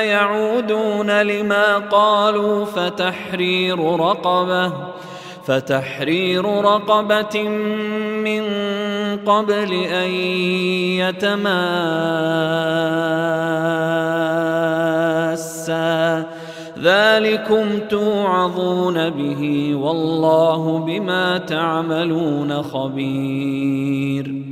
يعودون لما قالوا فتحرير رقبة فتحرير رقبة من قبل أن يتماسا. ذلكم توعظون به والله بما تعملون خبير.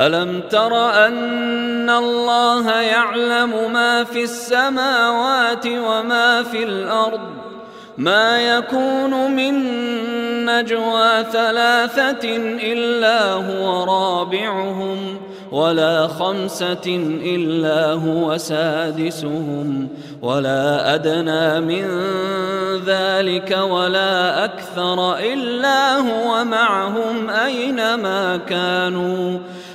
ألم تر أن الله يعلم ما في السماوات وما في الأرض؟ ما يكون من نجوى ثلاثة إلا هو رابعهم ولا خمسة إلا هو سادسهم ولا أدنى من ذلك ولا أكثر إلا هو معهم أينما كانوا.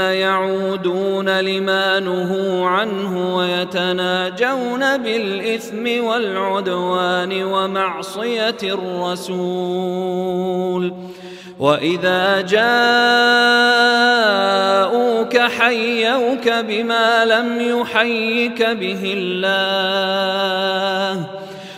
يعودون لما نهوا عنه ويتناجون بالإثم والعدوان ومعصية الرسول. وإذا جاءوك حيوك بما لم يحيك به الله.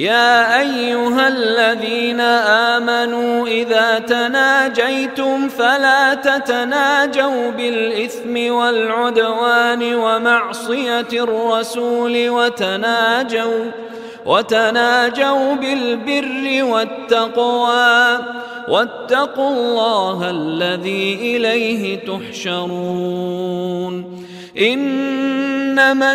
يا أيها الذين آمنوا إذا تناجيتم فلا تتناجوا بالإثم والعدوان ومعصية الرسول وتناجوا وتناجوا بالبر والتقوى واتقوا الله الذي إليه تحشرون إنما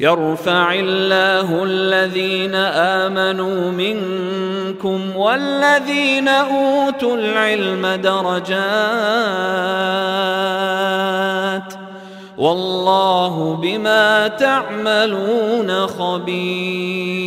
يرفع الله الذين آمنوا منكم والذين أوتوا العلم درجات والله بما تعملون خبير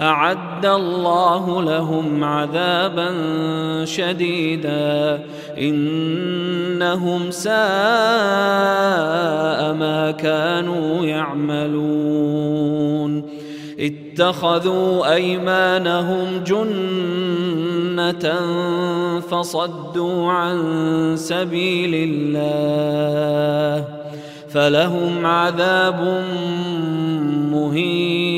أعد الله لهم عذابا شديدا. إنهم ساء ما كانوا يعملون. اتخذوا أيمانهم جنة فصدوا عن سبيل الله. فلهم عذاب مهين.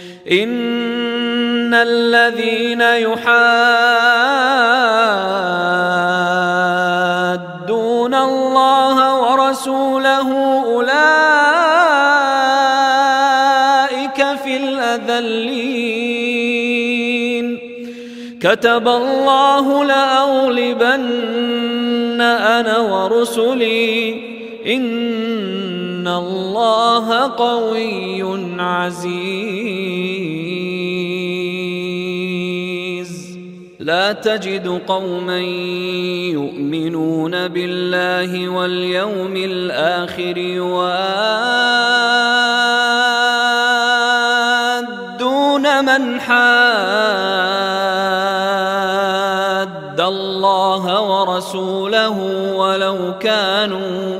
إن الذين يحادون الله ورسوله أولئك في الأذلين كتب الله لأغلبن أنا ورسلي إن الله قوي عزيز. لا تجد قوما يؤمنون بالله واليوم الآخر يوادون حاد الله ورسوله ولو كانوا